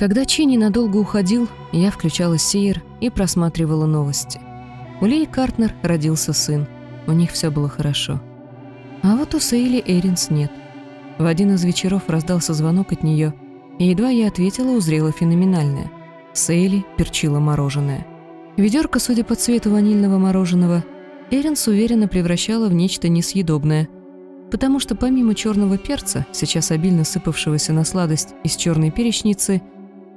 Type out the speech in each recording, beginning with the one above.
Когда Чини надолго уходил, я включала сейер и просматривала новости. У Леи Картнер родился сын. У них все было хорошо. А вот у Сейли Эринс нет. В один из вечеров раздался звонок от нее, и едва я ответила, узрела феноменальное. Сейли перчила мороженое. Ведерко, судя по цвету ванильного мороженого, Эринс уверенно превращала в нечто несъедобное, потому что помимо черного перца, сейчас обильно сыпавшегося на сладость из черной перечницы,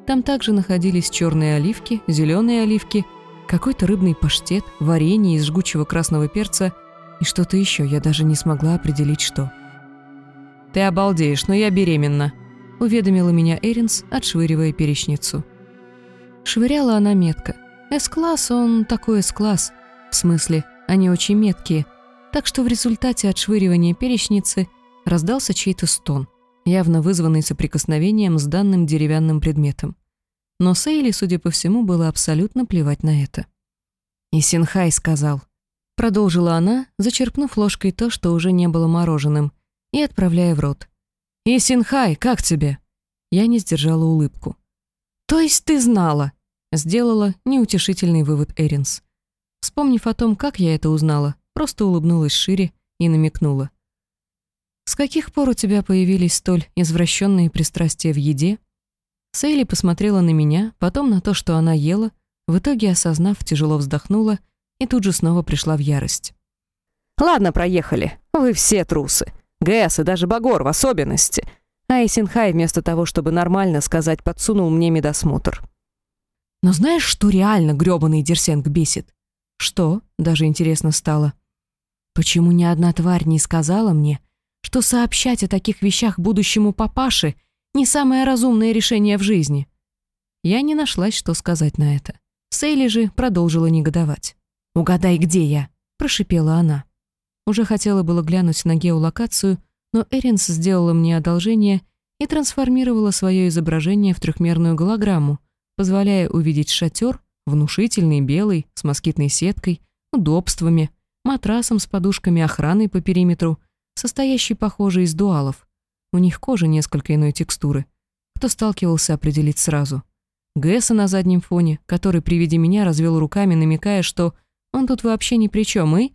там также находились черные оливки, зеленые оливки, какой-то рыбный паштет, варенье из жгучего красного перца и что-то еще, я даже не смогла определить, что. «Ты обалдеешь, но я беременна», — уведомила меня Эринс, отшвыривая перечницу. Швыряла она метко. С-класс, он такой С-класс. В смысле, они очень меткие. Так что в результате отшвыривания перечницы раздался чей-то стон, явно вызванный соприкосновением с данным деревянным предметом. Но Сейли, судя по всему, было абсолютно плевать на это. «И Синхай сказал», — продолжила она, зачерпнув ложкой то, что уже не было мороженым, и отправляя в рот. «И Синхай, как тебе?» Я не сдержала улыбку. «То есть ты знала?» Сделала неутешительный вывод Эринс. Вспомнив о том, как я это узнала, просто улыбнулась шире и намекнула. «С каких пор у тебя появились столь извращенные пристрастия в еде?» Сейли посмотрела на меня, потом на то, что она ела, в итоге, осознав, тяжело вздохнула и тут же снова пришла в ярость. «Ладно, проехали. Вы все трусы. Гэс и даже Багор в особенности. А Исинхай вместо того, чтобы нормально сказать, подсунул мне медосмотр. Но знаешь, что реально грёбаный Дерсенг бесит? Что? Даже интересно стало. Почему ни одна тварь не сказала мне, что сообщать о таких вещах будущему папаше не самое разумное решение в жизни? Я не нашлась, что сказать на это. Сейли же продолжила негодовать. «Угадай, где я?» – прошипела она. Уже хотела было глянуть на геолокацию, но Эринс сделала мне одолжение и трансформировала свое изображение в трехмерную голограмму, позволяя увидеть шатер, внушительный, белый, с москитной сеткой, удобствами, матрасом с подушками охраны по периметру, состоящий, похоже, из дуалов. У них кожа несколько иной текстуры. Кто сталкивался, определить сразу. Гэса на заднем фоне, который при виде меня развел руками, намекая, что он тут вообще ни при чем, и...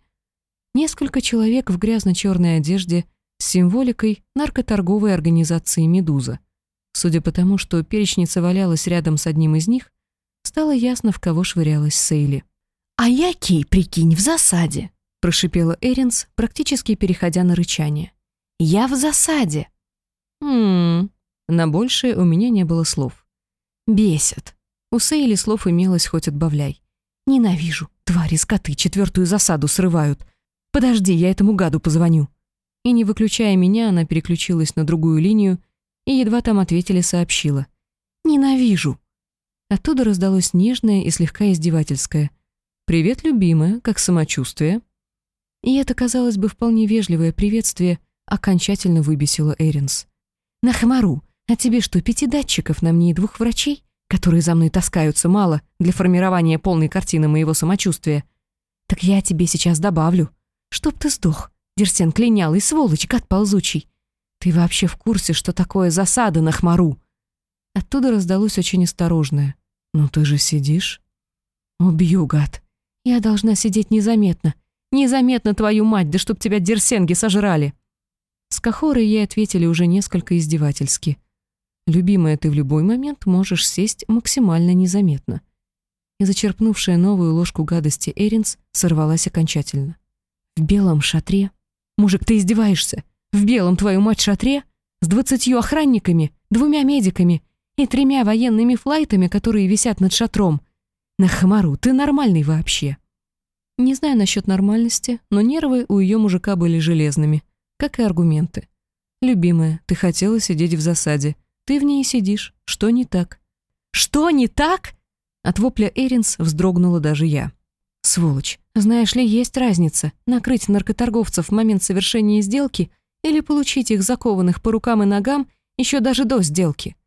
Несколько человек в грязно-черной одежде с символикой наркоторговой организации «Медуза», Судя по тому, что перечница валялась рядом с одним из них, стало ясно, в кого швырялась Сейли. «А я, Кей, прикинь, в засаде!» — прошипела Эринс, практически переходя на рычание. «Я в засаде!» «Ммм...» На большее у меня не было слов. «Бесит!» У Сейли слов имелось хоть отбавляй. «Ненавижу! Твари, скоты, четвертую засаду срывают! Подожди, я этому гаду позвоню!» И не выключая меня, она переключилась на другую линию и едва там ответили, сообщила. «Ненавижу». Оттуда раздалось нежное и слегка издевательское. «Привет, любимая, как самочувствие?» И это, казалось бы, вполне вежливое приветствие окончательно выбесило Эринс. «На хмару, а тебе что, пяти датчиков на мне и двух врачей, которые за мной таскаются мало для формирования полной картины моего самочувствия? Так я тебе сейчас добавлю. Чтоб ты сдох, Дерсен клинялый, сволочь, гад ползучий. «Ты вообще в курсе, что такое засада на хмару?» Оттуда раздалось очень осторожное. «Ну ты же сидишь?» «Убью, гад. Я должна сидеть незаметно. Незаметно, твою мать, да чтоб тебя дерсенги сожрали!» С Кахорой ей ответили уже несколько издевательски. «Любимая, ты в любой момент можешь сесть максимально незаметно». И зачерпнувшая новую ложку гадости Эринс сорвалась окончательно. «В белом шатре? Мужик, ты издеваешься? В белом, твою мать, шатре? С двадцатью охранниками, двумя медиками и тремя военными флайтами, которые висят над шатром. На Хамару, ты нормальный вообще?» Не знаю насчет нормальности, но нервы у ее мужика были железными, как и аргументы. «Любимая, ты хотела сидеть в засаде. Ты в ней сидишь. Что не так?» «Что не так?» От вопля Эринс вздрогнула даже я. «Сволочь, знаешь ли, есть разница накрыть наркоторговцев в момент совершения сделки или получить их закованных по рукам и ногам еще даже до сделки.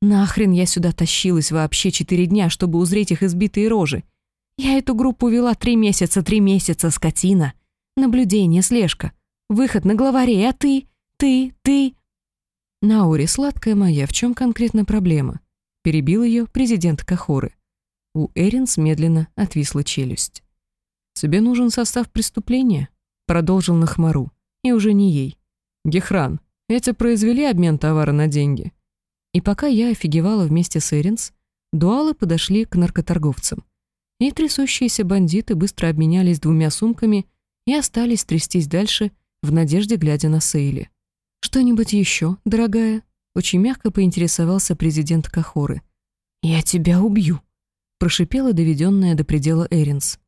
Нахрен я сюда тащилась вообще четыре дня, чтобы узреть их избитые рожи. Я эту группу вела три месяца, три месяца, скотина. Наблюдение, слежка. Выход на главаре, а ты, ты, ты... Наури, сладкая моя, в чем конкретно проблема? перебил ее президент Кахоры. У Эринс медленно отвисла челюсть. «Тебе нужен состав преступления?» Продолжил Нахмару. И уже не ей. «Гехран, эти произвели обмен товара на деньги?» И пока я офигевала вместе с Эринс, дуалы подошли к наркоторговцам. И трясущиеся бандиты быстро обменялись двумя сумками и остались трястись дальше, в надежде глядя на Сейли. «Что-нибудь еще, дорогая?» Очень мягко поинтересовался президент Кахоры. «Я тебя убью», — прошипела доведенная до предела Эринс.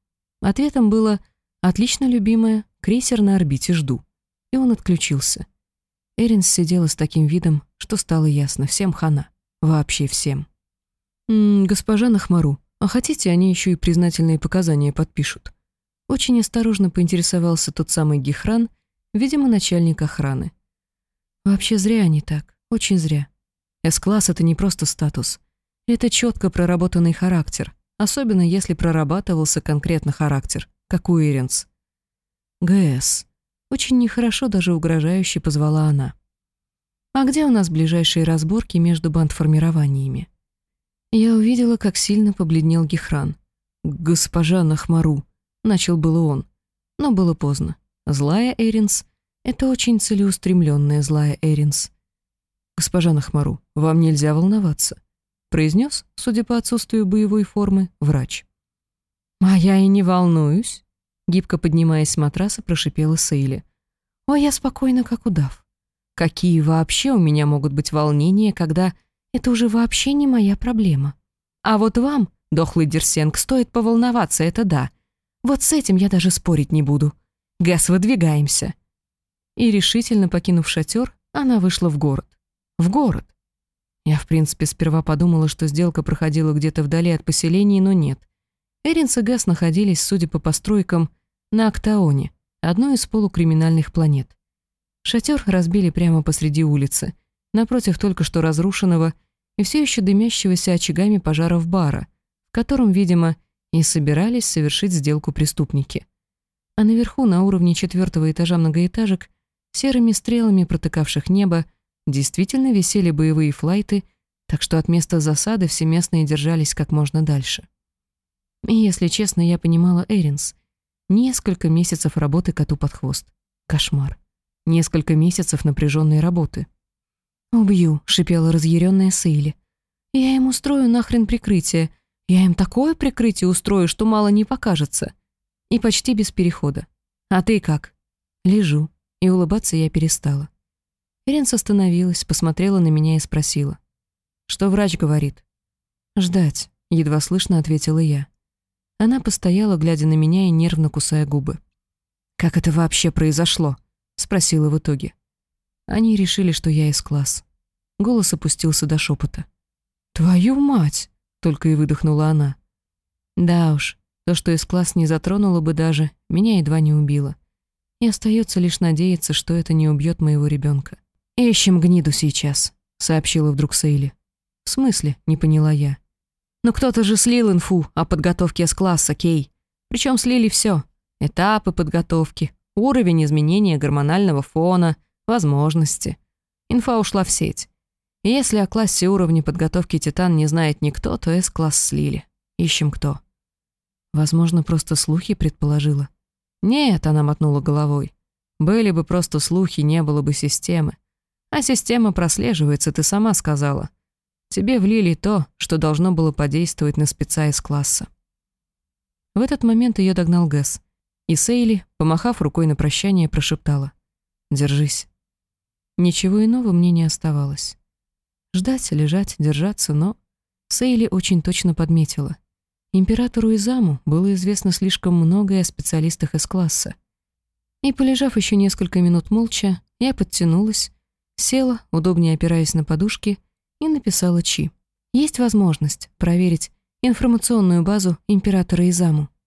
Ответом было «Отлично, любимая, крейсер на орбите жду». И он отключился. Эринс сидела с таким видом, что стало ясно, всем хана. Вообще всем. «М -м, «Госпожа Нахмару, а хотите, они еще и признательные показания подпишут?» Очень осторожно поинтересовался тот самый Гехран, видимо, начальник охраны. «Вообще зря они так, очень зря. С-класс — это не просто статус. Это четко проработанный характер, особенно если прорабатывался конкретно характер, как у Эренс. ГС. Очень нехорошо, даже угрожающе позвала она. «А где у нас ближайшие разборки между бандформированиями?» Я увидела, как сильно побледнел Гехран. «Госпожа Нахмару», — начал было он. Но было поздно. Злая Эринс — это очень целеустремленная злая Эринс. «Госпожа Нахмару, вам нельзя волноваться», — произнес, судя по отсутствию боевой формы, врач. «А я и не волнуюсь», Гибко поднимаясь с матраса, прошипела Сейли. «Ой, я спокойна, как удав. Какие вообще у меня могут быть волнения, когда это уже вообще не моя проблема? А вот вам, дохлый Дерсенг, стоит поволноваться, это да. Вот с этим я даже спорить не буду. Газ, выдвигаемся». И решительно покинув шатер, она вышла в город. В город. Я, в принципе, сперва подумала, что сделка проходила где-то вдали от поселений, но нет. Эринс и Гас находились, судя по постройкам, на Актаоне, одной из полукриминальных планет. Шатер разбили прямо посреди улицы, напротив только что разрушенного и все еще дымящегося очагами пожаров бара, в котором, видимо, и собирались совершить сделку преступники. А наверху, на уровне четвертого этажа многоэтажек, серыми стрелами протыкавших небо, действительно висели боевые флайты, так что от места засады все местные держались как можно дальше. И, если честно, я понимала Эринс. Несколько месяцев работы коту под хвост. Кошмар. Несколько месяцев напряженной работы. «Убью», — шипела разъяренная Сейли. «Я им устрою нахрен прикрытие. Я им такое прикрытие устрою, что мало не покажется». И почти без перехода. «А ты как?» Лежу. И улыбаться я перестала. Эринс остановилась, посмотрела на меня и спросила. «Что врач говорит?» «Ждать», — едва слышно ответила я. Она постояла, глядя на меня и нервно кусая губы. «Как это вообще произошло?» — спросила в итоге. Они решили, что я из класс. Голос опустился до шепота. «Твою мать!» — только и выдохнула она. Да уж, то, что из класс не затронуло бы даже, меня едва не убило. И остается лишь надеяться, что это не убьет моего ребенка. «Ищем гниду сейчас», — сообщила вдруг Сейли. «В смысле?» — не поняла я. Но кто-то же слил инфу о подготовке С-класса, Кей. Причем слили все: Этапы подготовки, уровень изменения гормонального фона, возможности. Инфа ушла в сеть. И если о классе уровня подготовки Титан не знает никто, то С-класс слили. Ищем кто. Возможно, просто слухи предположила. Нет, она мотнула головой. Были бы просто слухи, не было бы системы. А система прослеживается, ты сама сказала. Тебе влили то, что должно было подействовать на спеца из класса. В этот момент ее догнал Гэс, и Сейли, помахав рукой на прощание, прошептала «Держись». Ничего иного мне не оставалось. Ждать, лежать, держаться, но... Сейли очень точно подметила. Императору Изаму было известно слишком многое о специалистах из класса. И, полежав еще несколько минут молча, я подтянулась, села, удобнее опираясь на подушки, и написала Чи. Есть возможность проверить информационную базу императора Изаму.